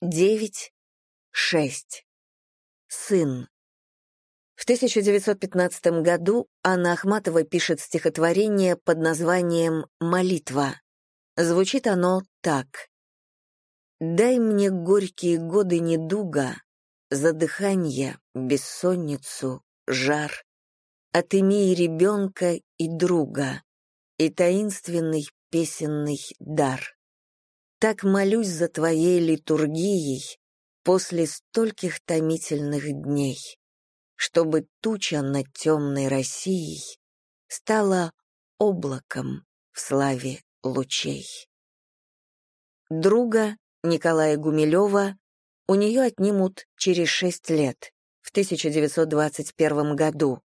девять, шесть. Сын. В 1915 году Анна Ахматова пишет стихотворение под названием «Молитва». Звучит оно так. «Дай мне горькие годы недуга, задыханье, бессонницу, жар, отыми и ребенка, и друга, и таинственный песенный дар. Так молюсь за твоей литургией после стольких томительных дней, чтобы туча над темной Россией стала облаком в славе лучей. Друга Николая Гумилева у нее отнимут через шесть лет, в 1921 году.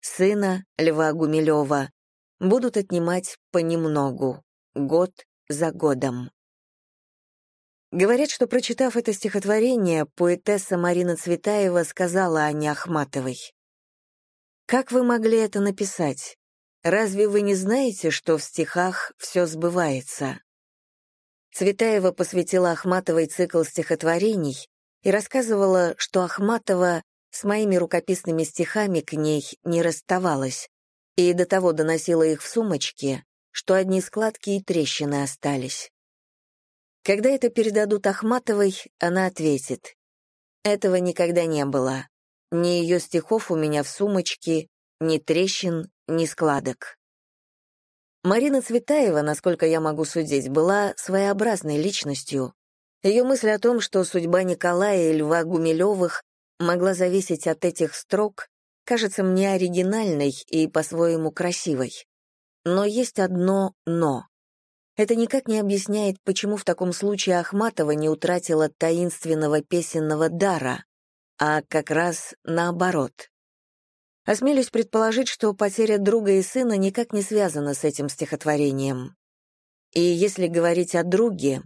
Сына Льва Гумилева будут отнимать понемногу, год за годом. Говорят, что, прочитав это стихотворение, поэтесса Марина Цветаева сказала Анне Ахматовой, «Как вы могли это написать? Разве вы не знаете, что в стихах все сбывается?» Цветаева посвятила Ахматовой цикл стихотворений и рассказывала, что Ахматова с моими рукописными стихами к ней не расставалась и до того доносила их в сумочке, что одни складки и трещины остались. Когда это передадут Ахматовой, она ответит, «Этого никогда не было. Ни ее стихов у меня в сумочке, ни трещин, ни складок». Марина Цветаева, насколько я могу судить, была своеобразной личностью. Ее мысль о том, что судьба Николая и Льва Гумилевых могла зависеть от этих строк, кажется мне оригинальной и по-своему красивой. Но есть одно «но». Это никак не объясняет, почему в таком случае Ахматова не утратила таинственного песенного дара, а как раз наоборот. Осмелюсь предположить, что потеря друга и сына никак не связана с этим стихотворением. И если говорить о друге,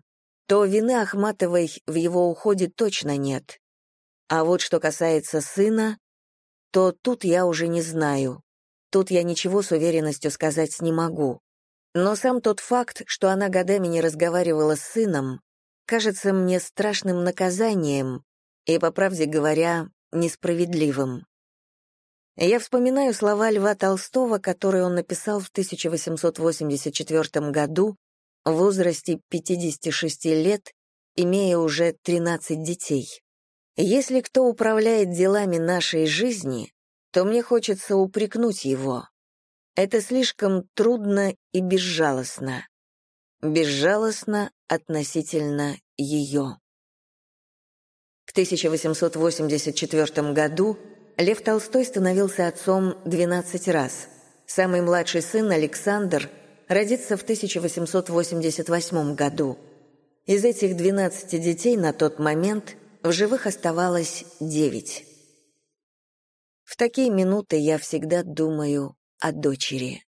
то вины Ахматовой в его уходе точно нет. А вот что касается сына, то тут я уже не знаю. Тут я ничего с уверенностью сказать не могу. Но сам тот факт, что она годами не разговаривала с сыном, кажется мне страшным наказанием и, по правде говоря, несправедливым. Я вспоминаю слова Льва Толстого, которые он написал в 1884 году в возрасте 56 лет, имея уже 13 детей. «Если кто управляет делами нашей жизни, то мне хочется упрекнуть его. Это слишком трудно и безжалостно. Безжалостно относительно ее. В 1884 году Лев Толстой становился отцом 12 раз. Самый младший сын Александр родится в 1888 году. Из этих 12 детей на тот момент в живых оставалось 9. В такие минуты я всегда думаю о дочери.